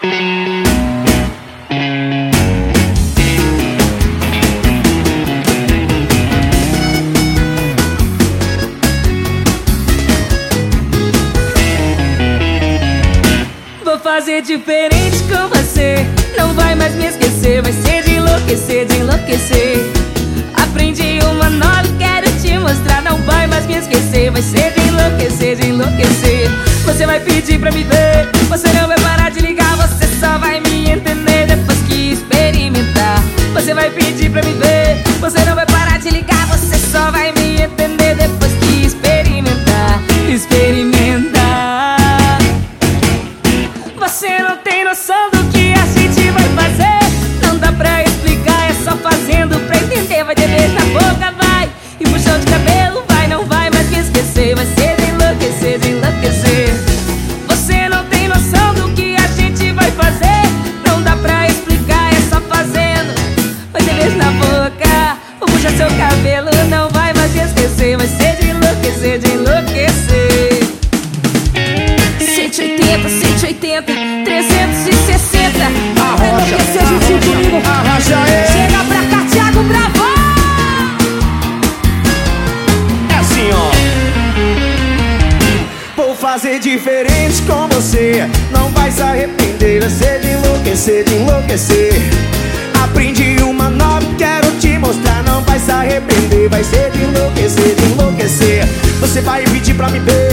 Vou fazer diferente com você. Não vai mais me esquecer Vai ser de enlouquecer, de enlouquecer. Aprendi uma nova quero te mostrar. Não vai mais me esquecer Vai ser de enlouquecer, de enlouquecer. Você vai pedir pra me ver Você não vai parar de ligar fazer diferente com você. Não vai se arrepender. Vai ser de enlouquecer, de enlouquecer. Aprendi uma nova quero te mostrar. Não vai se arrepender. Vai ser de enlouquecer, de enlouquecer. Você vai pedir pra me ver.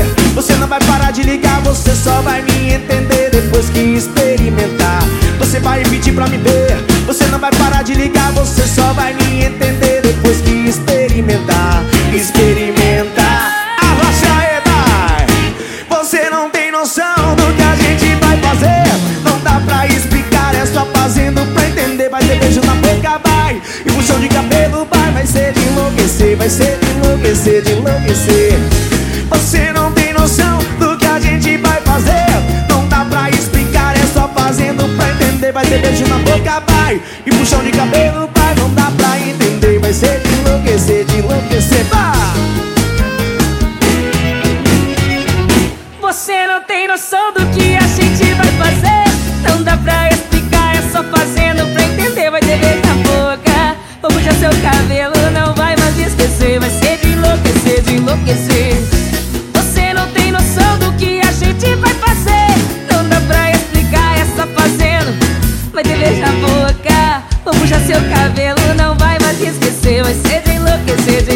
Enlouquecer, enlouquecer, de enlouquecer. Você não tem noção do que a gente vai fazer. Não dá pra explicar, é só fazendo pra entender. Vai ter beijo na boca, vai. E puxão de cabelo, vai. Não dá pra entender. Vai ser de enlouquecer, de enlouquecer, puxar seu cabelo Não vai mais esquecer, vai ser de enlouquecer, de